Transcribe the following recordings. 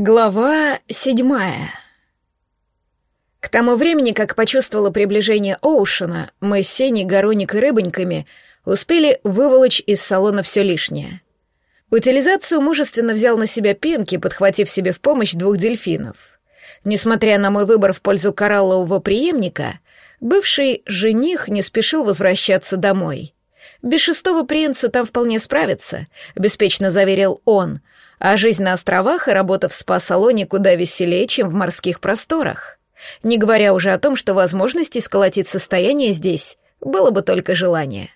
Глава седьмая. К тому времени, как почувствовала приближение Оушена, мы с Сеней, Гороник и Рыбоньками успели выволочь из салона все лишнее. Утилизацию мужественно взял на себя Пинки, подхватив себе в помощь двух дельфинов. Несмотря на мой выбор в пользу кораллового преемника, бывший жених не спешил возвращаться домой. Без шестого принца там вполне справится, беспечно заверил он — а жизнь на островах и работа в спа-салоне куда веселее, чем в морских просторах. Не говоря уже о том, что возможности сколотить состояние здесь было бы только желание.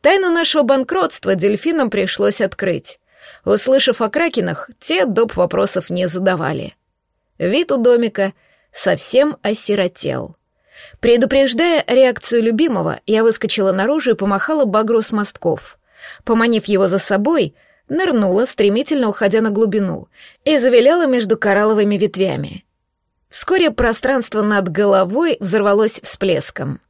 Тайну нашего банкротства дельфинам пришлось открыть. Услышав о кракенах, те доп. вопросов не задавали. Вид у домика совсем осиротел. Предупреждая реакцию любимого, я выскочила наружу и помахала багру с мостков. Поманив его за собой, нырнула, стремительно уходя на глубину, и завиляла между коралловыми ветвями. Вскоре пространство над головой взорвалось всплеском.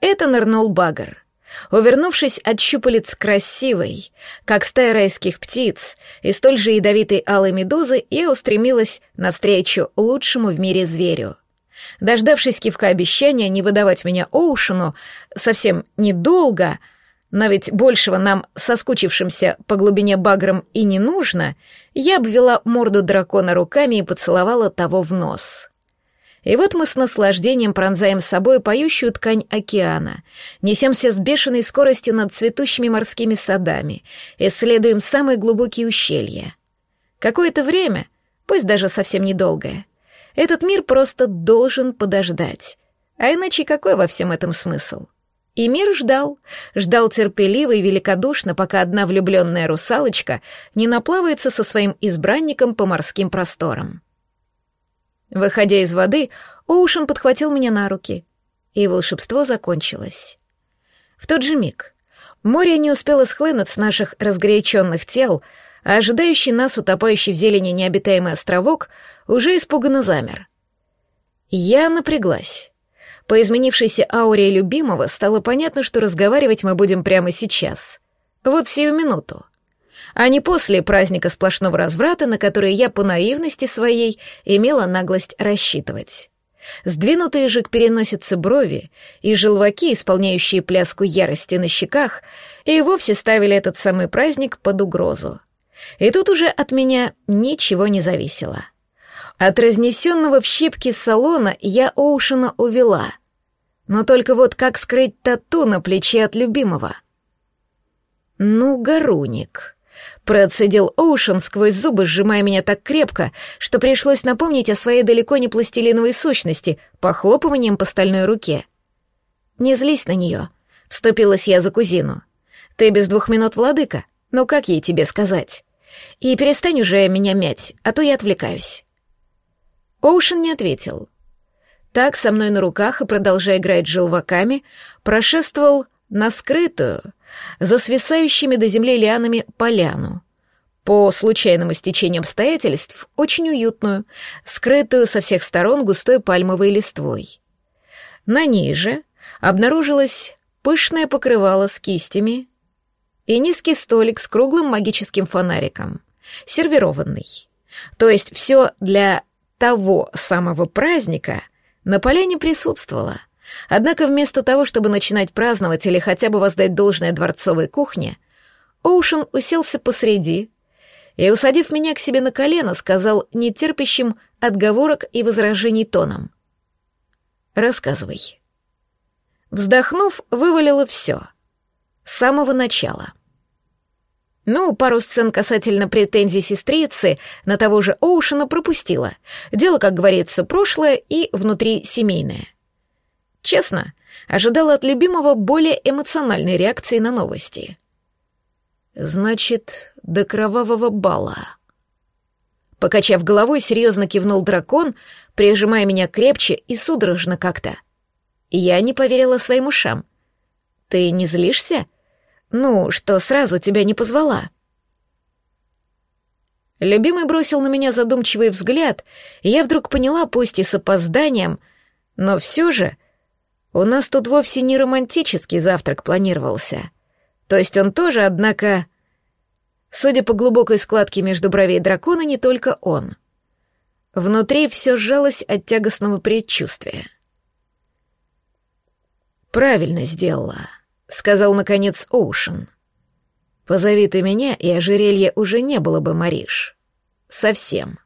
Это нырнул багр. Увернувшись от щупалец красивой, как стая райских птиц, и столь же ядовитой алой медузы, я устремилась навстречу лучшему в мире зверю. Дождавшись кивка обещания не выдавать меня Оушену совсем недолго — но ведь большего нам, соскучившимся по глубине багром, и не нужно, я обвела морду дракона руками и поцеловала того в нос. И вот мы с наслаждением пронзаем собой поющую ткань океана, несемся с бешеной скоростью над цветущими морскими садами, исследуем самые глубокие ущелья. Какое-то время, пусть даже совсем недолгое, этот мир просто должен подождать. А иначе какой во всем этом смысл? И мир ждал, ждал терпеливо и великодушно, пока одна влюбленная русалочка не наплавается со своим избранником по морским просторам. Выходя из воды, Оушен подхватил меня на руки, и волшебство закончилось. В тот же миг море не успело схлынуть с наших разгоряченных тел, а ожидающий нас, утопающий в зелени необитаемый островок, уже испуганно замер. Я напряглась. По изменившейся ауре любимого стало понятно, что разговаривать мы будем прямо сейчас. Вот сию минуту. А не после праздника сплошного разврата, на который я по наивности своей имела наглость рассчитывать. Сдвинутые же к переносице брови и желваки, исполняющие пляску ярости на щеках, и вовсе ставили этот самый праздник под угрозу. И тут уже от меня ничего не зависело. От разнесенного в щепки салона я Оушена увела. Но только вот как скрыть тату на плече от любимого? «Ну, горуник», — процедил Оушен сквозь зубы, сжимая меня так крепко, что пришлось напомнить о своей далеко не пластилиновой сущности, похлопыванием по стальной руке. «Не злись на нее», — вступилась я за кузину. «Ты без двух минут владыка, но как ей тебе сказать? И перестань уже меня мять, а то я отвлекаюсь». Оушен не ответил. Так, со мной на руках и продолжая играть желваками, прошествовал на скрытую, за свисающими до земли лианами поляну. По случайному стечению обстоятельств, очень уютную, скрытую со всех сторон густой пальмовой листвой. На ней же обнаружилось пышное покрывало с кистями и низкий столик с круглым магическим фонариком, сервированный. То есть все для того самого праздника, на поляне присутствовала. Однако вместо того, чтобы начинать праздновать или хотя бы воздать должное дворцовой кухне, Оушен уселся посреди и, усадив меня к себе на колено, сказал нетерпящим отговорок и возражений тоном. «Рассказывай». Вздохнув, вывалила все. С самого начала. Ну, пару сцен касательно претензий сестрицы на того же Оушена пропустила. Дело, как говорится, прошлое и внутри семейное. Честно, ожидала от любимого более эмоциональной реакции на новости. Значит, до кровавого бала. Покачав головой, серьезно кивнул дракон, прижимая меня крепче и судорожно как-то. Я не поверила своим ушам. «Ты не злишься?» Ну, что сразу тебя не позвала?» Любимый бросил на меня задумчивый взгляд, и я вдруг поняла, пусть и с опозданием, но все же у нас тут вовсе не романтический завтрак планировался. То есть он тоже, однако... Судя по глубокой складке между бровей дракона, не только он. Внутри все сжалось от тягостного предчувствия. «Правильно сделала», — сказал, наконец, Оушен. «Позови ты меня, и ожерелье уже не было бы, Мариш. Совсем.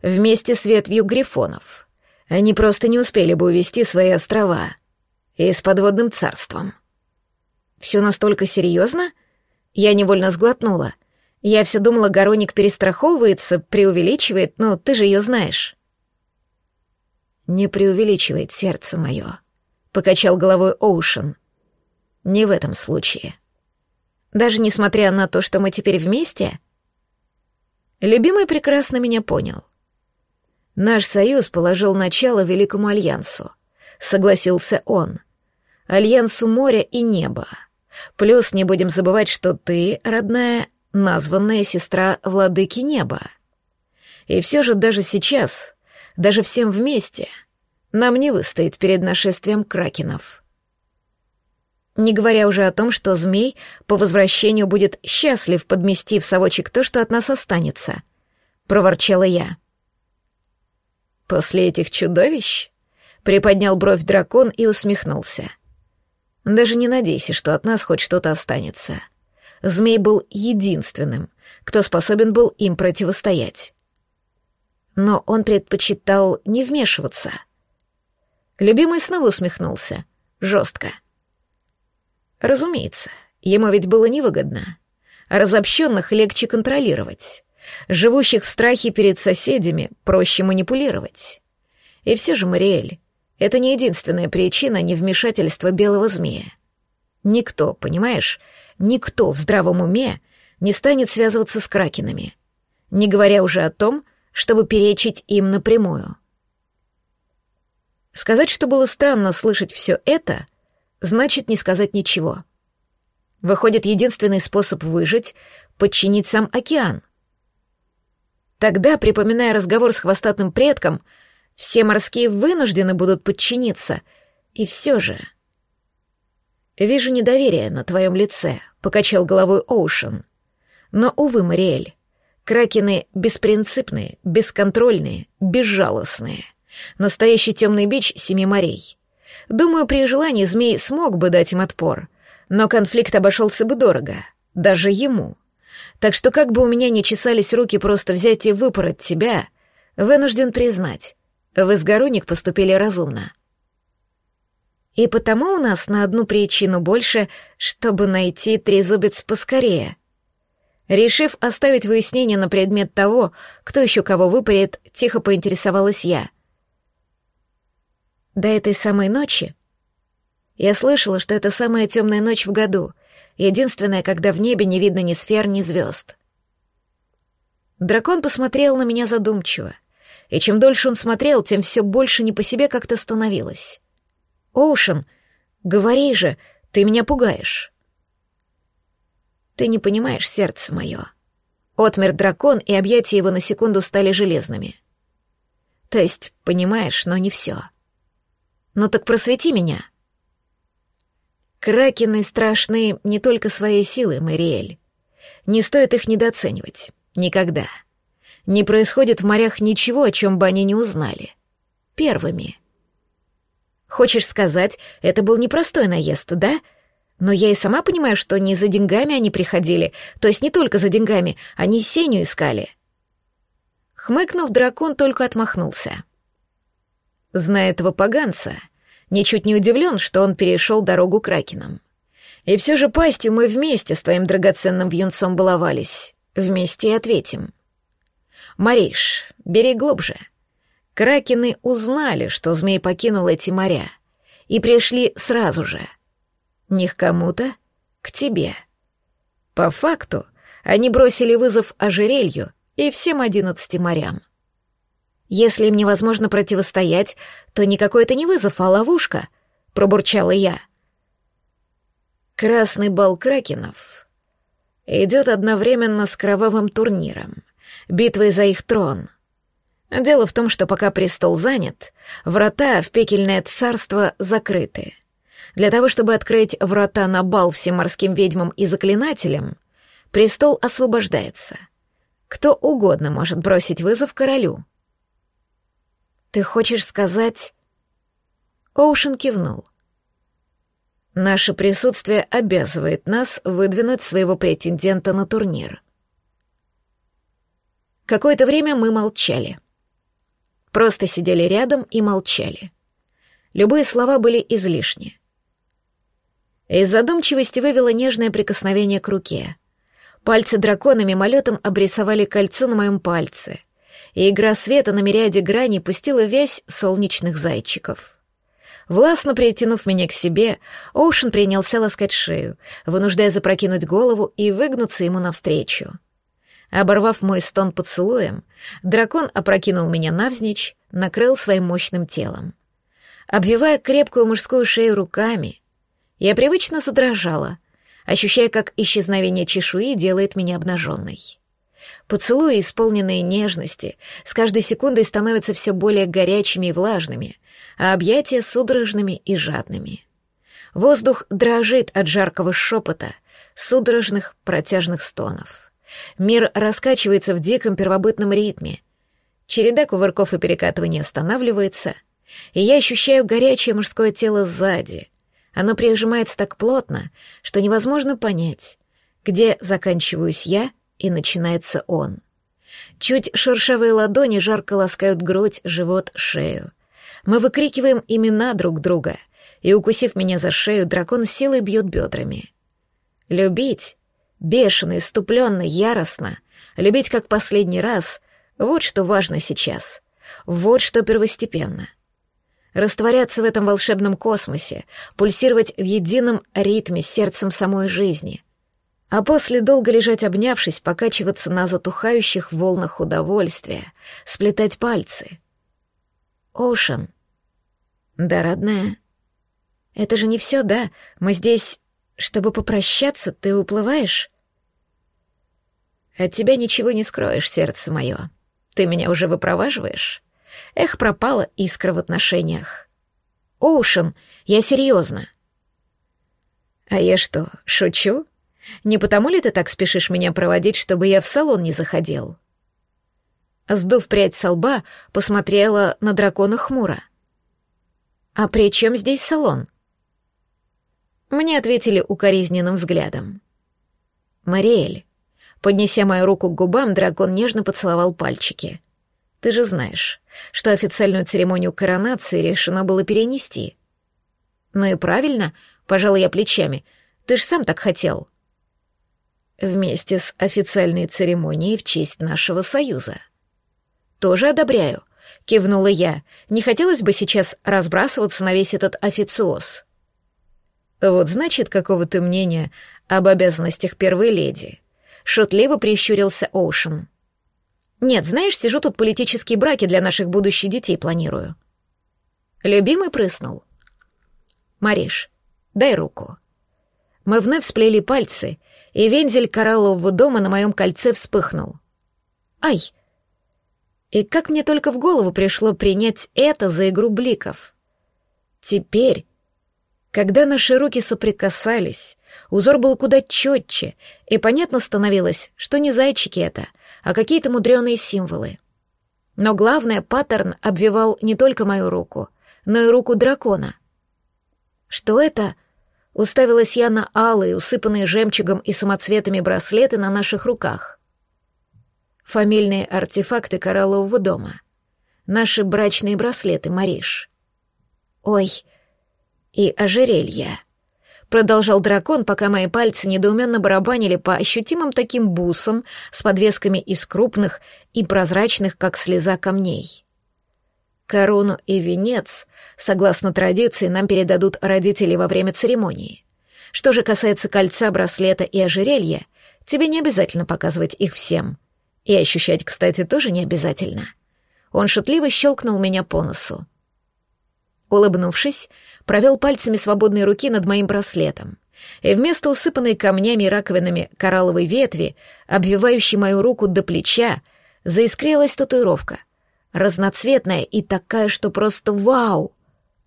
Вместе с ветвью грифонов. Они просто не успели бы увести свои острова. И с подводным царством». «Все настолько серьезно?» Я невольно сглотнула. Я все думала, Гороник перестраховывается, преувеличивает, но ты же ее знаешь. Не преувеличивает сердце мое, покачал головой Оушен. Не в этом случае. Даже несмотря на то, что мы теперь вместе, любимый прекрасно меня понял. Наш союз положил начало Великому Альянсу, согласился он. Альянсу моря и неба. Плюс не будем забывать, что ты, родная, названная сестра владыки неба. И все же даже сейчас, даже всем вместе, нам не выстоит перед нашествием кракенов. Не говоря уже о том, что змей по возвращению будет счастлив подмести в совочек то, что от нас останется, — проворчала я. «После этих чудовищ?» — приподнял бровь дракон и усмехнулся. «Даже не надейся, что от нас хоть что-то останется. Змей был единственным, кто способен был им противостоять. Но он предпочитал не вмешиваться. Любимый снова усмехнулся. Жестко. Разумеется, ему ведь было невыгодно. Разобщенных легче контролировать. Живущих в страхе перед соседями проще манипулировать. И все же, Мариэль, это не единственная причина невмешательства белого змея. Никто, понимаешь, никто в здравом уме не станет связываться с кракенами, не говоря уже о том, чтобы перечить им напрямую. Сказать, что было странно слышать все это, значит не сказать ничего. Выходит, единственный способ выжить — подчинить сам океан. Тогда, припоминая разговор с хвостатым предком, все морские вынуждены будут подчиниться, и все же... «Вижу недоверие на твоем лице», — покачал головой Оушен. «Но, увы, Мариэль, кракены беспринципные, бесконтрольные, безжалостные. Настоящий темный бич семи морей. Думаю, при желании змей смог бы дать им отпор, но конфликт обошелся бы дорого, даже ему. Так что как бы у меня не чесались руки просто взять и выпороть тебя, вынужден признать, вы с Горуник поступили разумно». И потому у нас на одну причину больше, чтобы найти трезубец поскорее. Решив оставить выяснение на предмет того, кто еще кого выпарит, тихо поинтересовалась я. До этой самой ночи я слышала, что это самая темная ночь в году, единственная, когда в небе не видно ни сфер, ни звезд. Дракон посмотрел на меня задумчиво, и чем дольше он смотрел, тем все больше не по себе как-то становилось. Оушен, говори же, ты меня пугаешь. Ты не понимаешь сердце мое. Отмер дракон, и объятия его на секунду стали железными. То есть, понимаешь, но не все. Ну так просвети меня. Кракены страшны не только своей силой, Мэриэль. Не стоит их недооценивать. Никогда. Не происходит в морях ничего, о чем бы они не узнали. Первыми — Хочешь сказать, это был непростой наезд, да? Но я и сама понимаю, что не за деньгами они приходили, то есть не только за деньгами, они Сеню искали. Хмыкнув, дракон только отмахнулся. Зная этого поганца, ничуть не удивлен, что он перешел дорогу кракенам. И все же пастью мы вместе с твоим драгоценным вьюнцом баловались. Вместе и ответим. Мариш, бери глубже — Кракены узнали, что змей покинул эти моря, и пришли сразу же. Не к кому-то, к тебе. По факту, они бросили вызов ожерелью и всем одиннадцати морям. Если им невозможно противостоять, то никакой это не вызов, а ловушка, пробурчала я. Красный бал кракенов идет одновременно с кровавым турниром, битвой за их трон — Дело в том, что пока престол занят, врата в пекельное царство закрыты. Для того, чтобы открыть врата на бал всем морским ведьмам и заклинателям, престол освобождается. Кто угодно может бросить вызов королю. Ты хочешь сказать...» Оушен кивнул. «Наше присутствие обязывает нас выдвинуть своего претендента на турнир». Какое-то время мы молчали. Просто сидели рядом и молчали. Любые слова были излишни. Из задумчивости вывело нежное прикосновение к руке. Пальцы дракона мимолетом обрисовали кольцо на моем пальце, и игра света на мириаде граней пустила вязь солнечных зайчиков. Властно притянув меня к себе, Оушен принялся ласкать шею, вынуждая запрокинуть голову и выгнуться ему навстречу. Оборвав мой стон поцелуем, дракон опрокинул меня навзничь, накрыл своим мощным телом. Обвивая крепкую мужскую шею руками, я привычно задрожала, ощущая, как исчезновение чешуи делает меня обнаженной. Поцелуи, исполненные нежности, с каждой секундой становятся все более горячими и влажными, а объятия судорожными и жадными. Воздух дрожит от жаркого шепота, судорожных протяжных стонов. Мир раскачивается в диком первобытном ритме. Череда кувырков и перекатываний останавливается, и я ощущаю горячее мужское тело сзади. Оно прижимается так плотно, что невозможно понять, где заканчиваюсь я и начинается он. Чуть шершавые ладони жарко ласкают грудь, живот, шею. Мы выкрикиваем имена друг друга, и, укусив меня за шею, дракон силой бьет бедрами. Любить Бешено, иступленно, яростно. Любить как последний раз — вот что важно сейчас. Вот что первостепенно. Растворяться в этом волшебном космосе, пульсировать в едином ритме с сердцем самой жизни. А после долго лежать обнявшись, покачиваться на затухающих волнах удовольствия, сплетать пальцы. Оушен. Да, родная. Это же не все, да? Мы здесь, чтобы попрощаться, ты уплываешь? От тебя ничего не скроешь, сердце мое. Ты меня уже выпроваживаешь? Эх, пропала искра в отношениях. Оушен, я серьезно. А я что, шучу? Не потому ли ты так спешишь меня проводить, чтобы я в салон не заходил? Сдув прядь со лба, посмотрела на дракона хмуро. «А при чем здесь салон?» Мне ответили укоризненным взглядом. «Мариэль, Поднеся мою руку к губам, дракон нежно поцеловал пальчики. «Ты же знаешь, что официальную церемонию коронации решено было перенести». «Ну и правильно», — пожал я плечами, — «ты ж сам так хотел». «Вместе с официальной церемонией в честь нашего союза». «Тоже одобряю», — кивнула я. «Не хотелось бы сейчас разбрасываться на весь этот официоз». «Вот значит, какого ты мнения об обязанностях первой леди?» Шутливо прищурился Оушен. «Нет, знаешь, сижу тут политические браки для наших будущих детей планирую». Любимый прыснул. «Мариш, дай руку». Мы вновь сплели пальцы, и вензель кораллового дома на моем кольце вспыхнул. «Ай!» И как мне только в голову пришло принять это за игру бликов. Теперь, когда наши руки соприкасались, Узор был куда четче, и понятно становилось, что не зайчики это, а какие-то мудреные символы. Но главное, паттерн обвивал не только мою руку, но и руку дракона. «Что это?» — уставилась я на алые, усыпанные жемчугом и самоцветами браслеты на наших руках. Фамильные артефакты кораллового дома. Наши брачные браслеты, Мариш. Ой, и ожерелья продолжал дракон, пока мои пальцы недоуменно барабанили по ощутимым таким бусам с подвесками из крупных и прозрачных, как слеза камней. Корону и венец, согласно традиции, нам передадут родители во время церемонии. Что же касается кольца, браслета и ожерелья, тебе не обязательно показывать их всем. И ощущать, кстати, тоже не обязательно. Он шутливо щелкнул меня по носу. Улыбнувшись, провел пальцами свободной руки над моим браслетом, и вместо усыпанной камнями и раковинами коралловой ветви, обвивающей мою руку до плеча, заискрилась татуировка. Разноцветная и такая, что просто вау!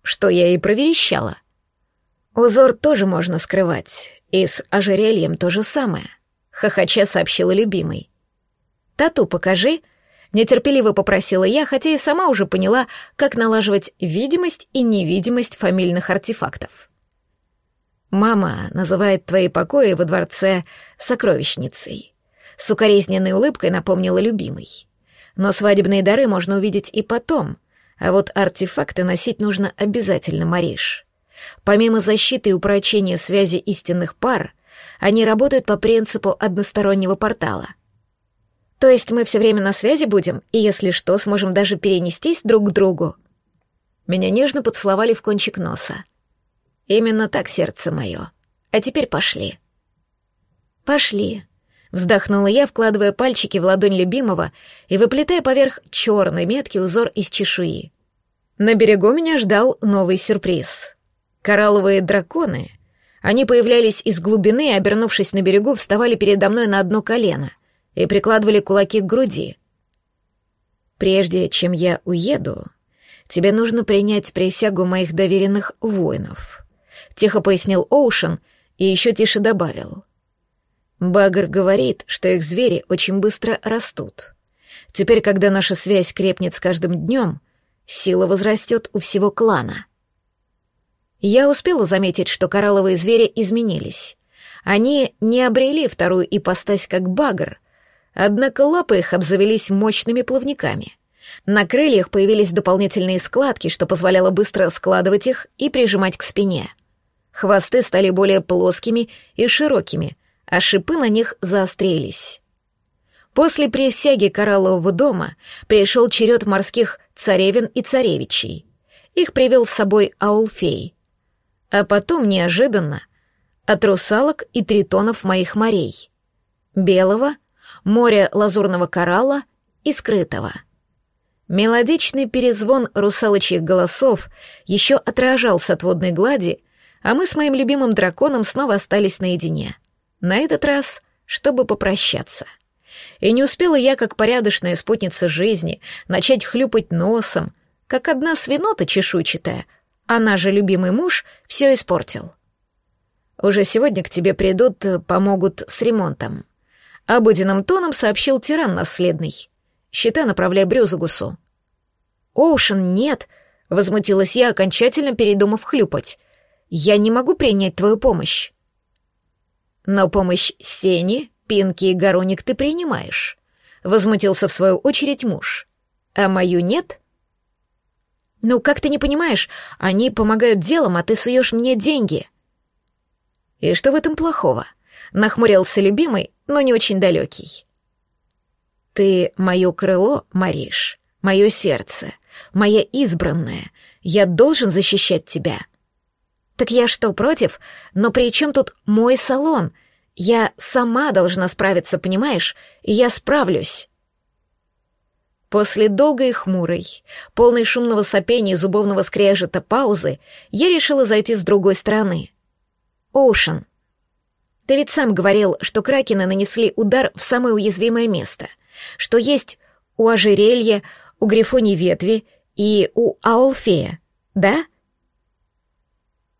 Что я и проверещала. Узор тоже можно скрывать, и с ожерельем то же самое, хохоча сообщила любимый. «Тату покажи», Нетерпеливо попросила я, хотя и сама уже поняла, как налаживать видимость и невидимость фамильных артефактов. «Мама называет твои покои во дворце сокровищницей», — с укоризненной улыбкой напомнила любимый. «Но свадебные дары можно увидеть и потом, а вот артефакты носить нужно обязательно, Мариш. Помимо защиты и упрочения связи истинных пар, они работают по принципу одностороннего портала — то есть мы все время на связи будем, и если что, сможем даже перенестись друг к другу. Меня нежно поцеловали в кончик носа. Именно так сердце мое. А теперь пошли. Пошли. Вздохнула я, вкладывая пальчики в ладонь любимого и выплетая поверх черной метки узор из чешуи. На берегу меня ждал новый сюрприз. Коралловые драконы. Они появлялись из глубины и, обернувшись на берегу, вставали передо мной на одно колено — и прикладывали кулаки к груди. «Прежде чем я уеду, тебе нужно принять присягу моих доверенных воинов», — тихо пояснил Оушен и еще тише добавил. «Багр говорит, что их звери очень быстро растут. Теперь, когда наша связь крепнет с каждым днем, сила возрастет у всего клана». Я успела заметить, что коралловые звери изменились. Они не обрели вторую ипостась как багр, Однако лапы их обзавелись мощными плавниками. На крыльях появились дополнительные складки, что позволяло быстро складывать их и прижимать к спине. Хвосты стали более плоскими и широкими, а шипы на них заострились. После присяги кораллового дома пришел черед морских царевин и царевичей. Их привел с собой Аулфей. А потом, неожиданно, от русалок и тритонов моих морей. Белого — море лазурного коралла и скрытого. Мелодичный перезвон русалочьих голосов еще отражался от водной глади, а мы с моим любимым драконом снова остались наедине. На этот раз, чтобы попрощаться. И не успела я, как порядочная спутница жизни, начать хлюпать носом, как одна свинота чешуйчатая, она же любимый муж, все испортил. Уже сегодня к тебе придут, помогут с ремонтом. Обыденным тоном сообщил тиран наследный. Счета направляй Брюзагусу. «Оушен, нет!» — возмутилась я, окончательно передумав хлюпать. «Я не могу принять твою помощь». «Но помощь Сени, Пинки и Гороник ты принимаешь», — возмутился в свою очередь муж. «А мою нет?» «Ну, как ты не понимаешь, они помогают делом, а ты суешь мне деньги». «И что в этом плохого?» — нахмурился любимый, но не очень далекий. «Ты мое крыло, Мариш, мое сердце, моя избранная. Я должен защищать тебя». «Так я что, против? Но при чем тут мой салон? Я сама должна справиться, понимаешь? И я справлюсь». После долгой и хмурой, полной шумного сопения и зубовного скрежета паузы, я решила зайти с другой стороны. «Оушен, ты ведь сам говорил, что кракены нанесли удар в самое уязвимое место, что есть у ожерелья, у грифони ветви и у аулфея, да?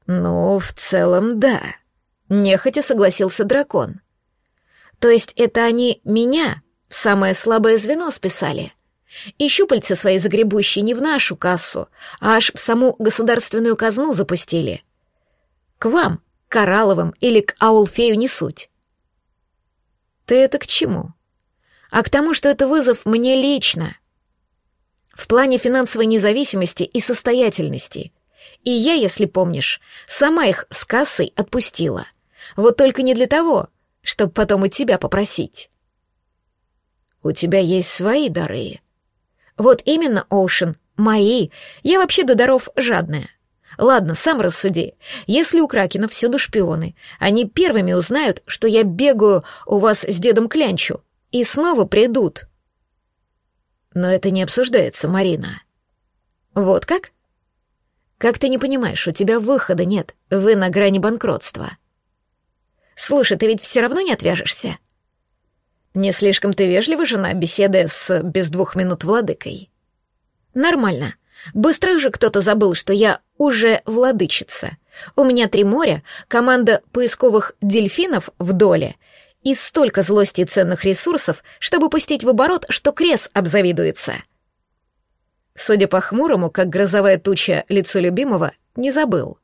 Ну, в целом, да. Нехотя согласился дракон. То есть это они меня в самое слабое звено списали? И щупальца свои загребущие не в нашу кассу, а аж в саму государственную казну запустили. К вам, Коралловым или к Аулфею не суть. Ты это к чему? А к тому, что это вызов мне лично. В плане финансовой независимости и состоятельности. И я, если помнишь, сама их с кассой отпустила. Вот только не для того, чтобы потом у тебя попросить. У тебя есть свои дары. Вот именно, Оушен, мои. Я вообще до даров жадная. Ладно, сам рассуди. Если у Кракена всюду шпионы, они первыми узнают, что я бегаю у вас с дедом Клянчу, и снова придут. Но это не обсуждается, Марина. Вот как? Как ты не понимаешь, у тебя выхода нет, вы на грани банкротства. Слушай, ты ведь все равно не отвяжешься. Не слишком ты вежлива, жена, беседуя с без двух минут владыкой. Нормально. Быстро же кто-то забыл, что я уже владычица. У меня три моря, команда поисковых дельфинов в доле и столько злости и ценных ресурсов, чтобы пустить в оборот, что крес обзавидуется. Судя по хмурому, как грозовая туча, лицу любимого, не забыл.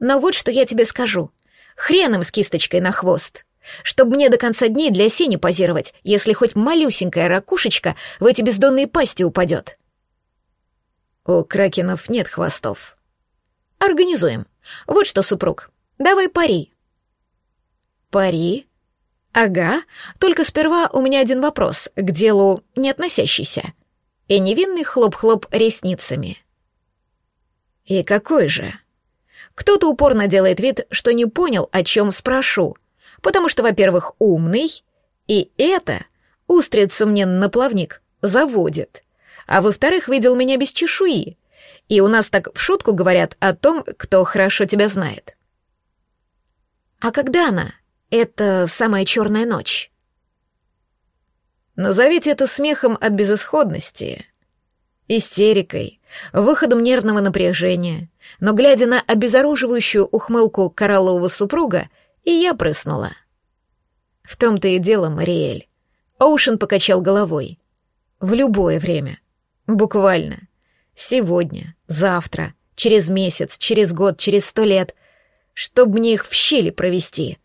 Но вот что я тебе скажу. Хрен им с кисточкой на хвост. Чтобы мне до конца дней для сени позировать, если хоть малюсенькая ракушечка в эти бездонные пасти упадет. У кракенов нет хвостов. Организуем. Вот что, супруг, давай пари. Пари? Ага, только сперва у меня один вопрос, к делу не относящийся. И невинный хлоп-хлоп ресницами. И какой же? Кто-то упорно делает вид, что не понял, о чем спрошу, потому что, во-первых, умный, и это устрицу мне на плавник заводит, а во-вторых, видел меня без чешуи, и у нас так в шутку говорят о том, кто хорошо тебя знает. А когда она? Это самая черная ночь. Назовите это смехом от безысходности, истерикой, выходом нервного напряжения, но, глядя на обезоруживающую ухмылку кораллового супруга, и я прыснула. В том-то и дело, Мариэль. Оушен покачал головой. В любое время. Буквально. Сегодня, завтра, через месяц, через год, через сто лет. Чтоб мне их в щели провести.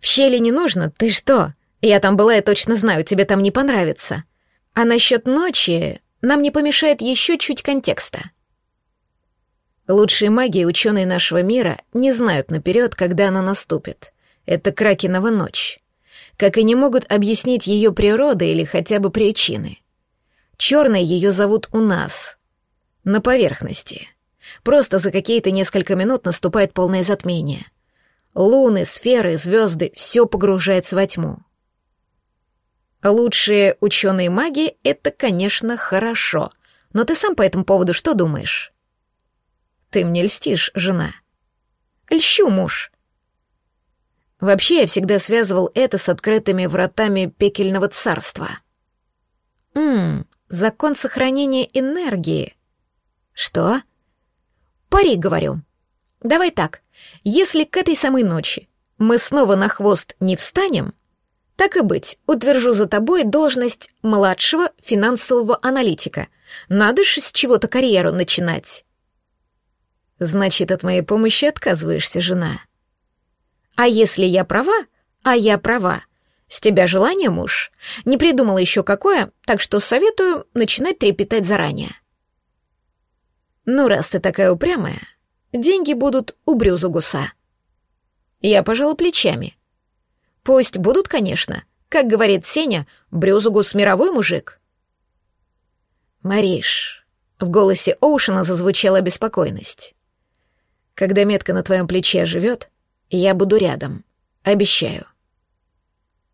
В щели не нужно, ты что? Я там была и точно знаю, тебе там не понравится. А насчет ночи нам не помешает еще чуть контекста. Лучшие маги и ученые нашего мира не знают наперед, когда она наступит. Это Кракенова ночь. Как и не могут объяснить ее природы или хотя бы причины. Черной ее зовут у нас. На поверхности. Просто за какие-то несколько минут наступает полное затмение. Луны, сферы, звезды — все погружается во тьму. Лучшие ученые маги — это, конечно, хорошо. Но ты сам по этому поводу что думаешь? Ты мне льстишь, жена. Льщу, муж. Вообще, я всегда связывал это с открытыми вратами пекельного царства. Ммм, закон сохранения энергии. Что? Пари, говорю. Давай так. Если к этой самой ночи мы снова на хвост не встанем, так и быть, утвержу за тобой должность младшего финансового аналитика. Надо же с чего-то карьеру начинать. Значит, от моей помощи отказываешься, жена. А если я права? А я права. С тебя желание, муж? Не придумала еще какое, так что советую начинать трепетать заранее. Ну, раз ты такая упрямая, деньги будут у Брюзугуса. Я пожала плечами. Пусть будут, конечно. Как говорит Сеня, Брюзугус мировой мужик. Мариш, в голосе Оушена зазвучала беспокойность. Когда метка на твоем плече живет, я буду рядом. Обещаю.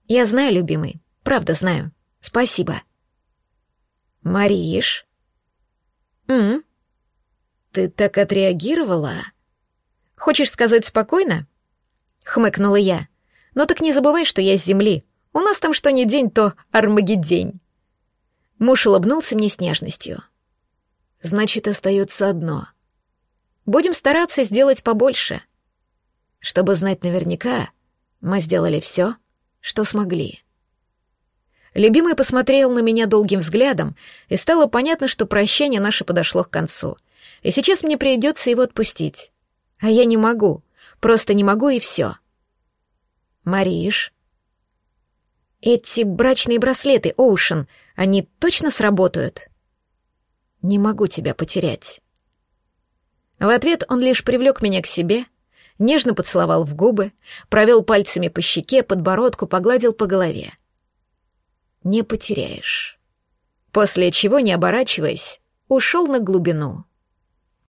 Я знаю, любимый. Правда знаю. Спасибо. Мариш? М? Ты так отреагировала? Хочешь сказать спокойно? Хмыкнула я. Но так не забывай, что я с земли. У нас там что ни день, то Армагеддень. Муж улыбнулся мне с нежностью. Значит, остается одно — Будем стараться сделать побольше. Чтобы знать наверняка, мы сделали все, что смогли. Любимый посмотрел на меня долгим взглядом, и стало понятно, что прощание наше подошло к концу. И сейчас мне придется его отпустить. А я не могу, просто не могу и все. Мариш. Эти брачные браслеты, Оушен, они точно сработают? Не могу тебя потерять. В ответ он лишь привлек меня к себе, нежно поцеловал в губы, провел пальцами по щеке, подбородку, погладил по голове. «Не потеряешь». После чего, не оборачиваясь, ушел на глубину.